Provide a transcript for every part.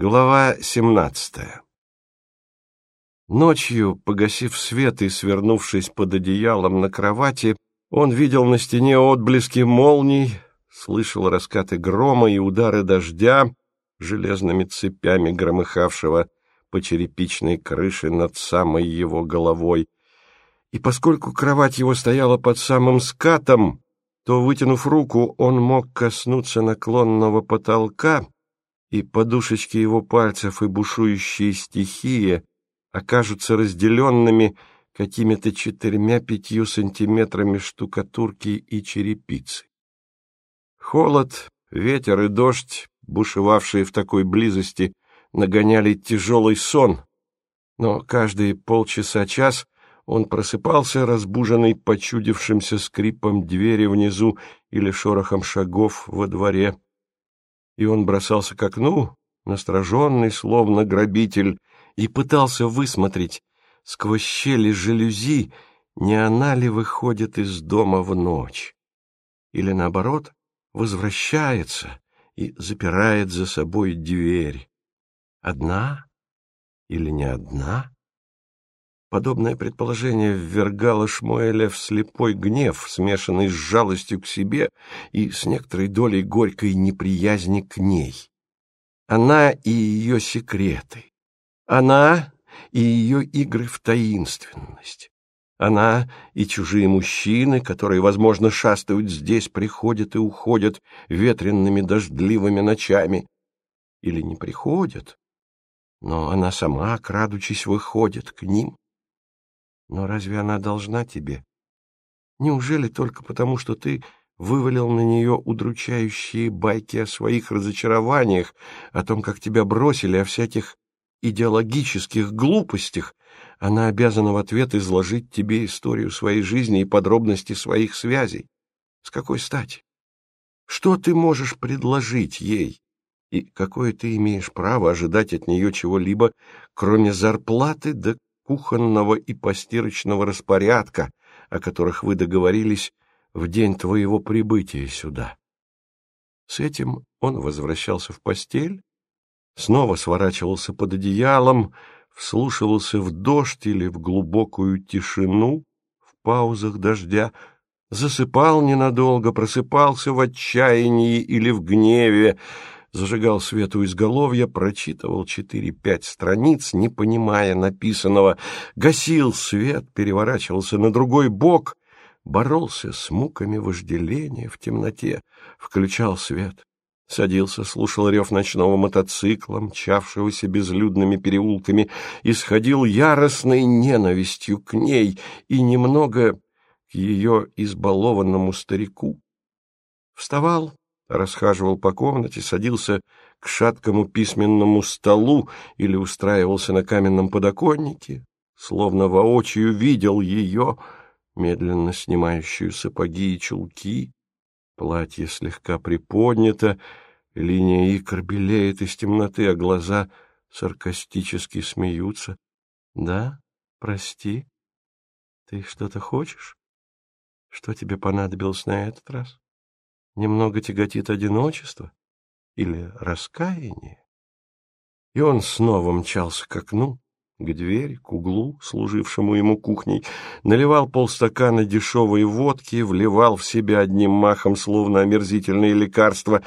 Глава семнадцатая Ночью, погасив свет и свернувшись под одеялом на кровати, он видел на стене отблески молний, слышал раскаты грома и удары дождя, железными цепями громыхавшего по черепичной крыше над самой его головой. И поскольку кровать его стояла под самым скатом, то, вытянув руку, он мог коснуться наклонного потолка — и подушечки его пальцев и бушующие стихии окажутся разделенными какими-то четырьмя-пятью сантиметрами штукатурки и черепицы. Холод, ветер и дождь, бушевавшие в такой близости, нагоняли тяжелый сон, но каждые полчаса-час он просыпался, разбуженный почудившимся скрипом двери внизу или шорохом шагов во дворе и он бросался к окну, настороженный, словно грабитель, и пытался высмотреть сквозь щели жалюзи, не она ли выходит из дома в ночь, или, наоборот, возвращается и запирает за собой дверь. Одна или не одна? Подобное предположение ввергало Шмуэля в слепой гнев, смешанный с жалостью к себе и с некоторой долей горькой неприязни к ней. Она и ее секреты. Она и ее игры в таинственность. Она и чужие мужчины, которые, возможно, шастают здесь, приходят и уходят ветренными дождливыми ночами. Или не приходят, но она сама, крадучись, выходит к ним. Но разве она должна тебе? Неужели только потому, что ты вывалил на нее удручающие байки о своих разочарованиях, о том, как тебя бросили, о всяких идеологических глупостях, она обязана в ответ изложить тебе историю своей жизни и подробности своих связей? С какой стати? Что ты можешь предложить ей? И какое ты имеешь право ожидать от нее чего-либо, кроме зарплаты да кухонного и постирочного распорядка, о которых вы договорились в день твоего прибытия сюда. С этим он возвращался в постель, снова сворачивался под одеялом, вслушивался в дождь или в глубокую тишину в паузах дождя, засыпал ненадолго, просыпался в отчаянии или в гневе, зажигал свет у изголовья, прочитывал четыре-пять страниц, не понимая написанного, гасил свет, переворачивался на другой бок, боролся с муками вожделения в темноте, включал свет. Садился, слушал рев ночного мотоцикла, мчавшегося безлюдными переулками, исходил яростной ненавистью к ней и немного к ее избалованному старику. Вставал, расхаживал по комнате, садился к шаткому письменному столу или устраивался на каменном подоконнике, словно воочию видел ее, медленно снимающую сапоги и чулки. Платье слегка приподнято, линия икр белеет из темноты, а глаза саркастически смеются. — Да, прости. Ты что-то хочешь? Что тебе понадобилось на этот раз? Немного тяготит одиночество или раскаяние. И он снова мчался к окну, к двери, к углу, служившему ему кухней, наливал полстакана дешевой водки, вливал в себя одним махом, словно омерзительные лекарства,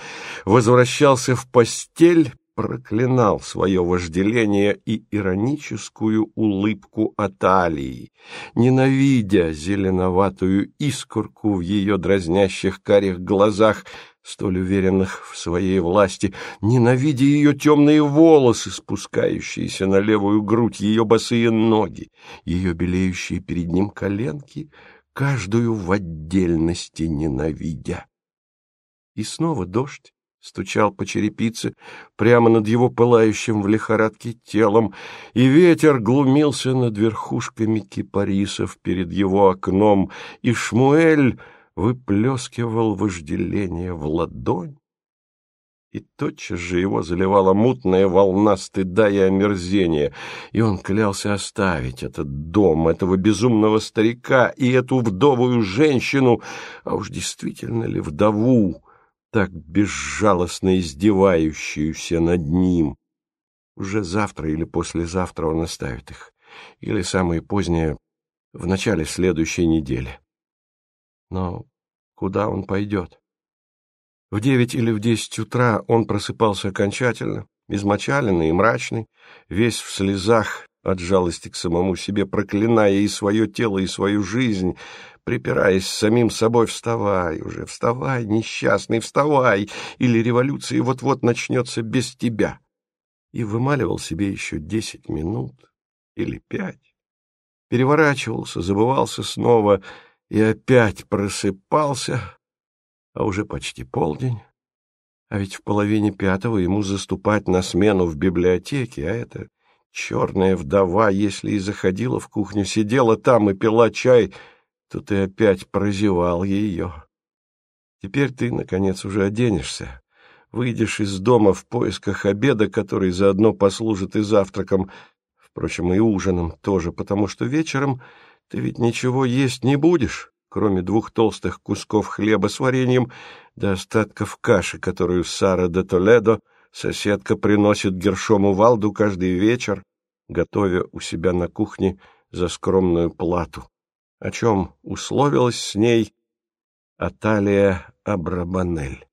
возвращался в постель, проклинал свое вожделение и ироническую улыбку Аталии, ненавидя зеленоватую искорку в ее дразнящих карих глазах, столь уверенных в своей власти, ненавидя ее темные волосы, спускающиеся на левую грудь, ее босые ноги, ее белеющие перед ним коленки, каждую в отдельности ненавидя. И снова дождь, стучал по черепице прямо над его пылающим в лихорадке телом, и ветер глумился над верхушками кипарисов перед его окном, и Шмуэль выплескивал вожделение в ладонь. И тотчас же его заливала мутная волна стыда и омерзения, и он клялся оставить этот дом, этого безумного старика и эту вдовую женщину, а уж действительно ли вдову, так безжалостно издевающуюся над ним. уже завтра или послезавтра он оставит их, или самое позднее, в начале следующей недели. Но куда он пойдет? В девять или в десять утра он просыпался окончательно, измочаленный и мрачный, весь в слезах от жалости к самому себе, проклиная и свое тело, и свою жизнь, припираясь с самим собой «Вставай уже, вставай, несчастный, вставай, или революция вот-вот начнется без тебя». И вымаливал себе еще десять минут или пять. Переворачивался, забывался снова и опять просыпался, а уже почти полдень. А ведь в половине пятого ему заступать на смену в библиотеке, а это черная вдова, если и заходила в кухню, сидела там и пила чай — то ты опять прозевал ее. Теперь ты, наконец, уже оденешься, выйдешь из дома в поисках обеда, который заодно послужит и завтраком, впрочем, и ужином тоже, потому что вечером ты ведь ничего есть не будешь, кроме двух толстых кусков хлеба с вареньем до остатков каши, которую Сара де Толедо, соседка, приносит Гершому Валду каждый вечер, готовя у себя на кухне за скромную плату о чем условилась с ней Аталия Абрабанель.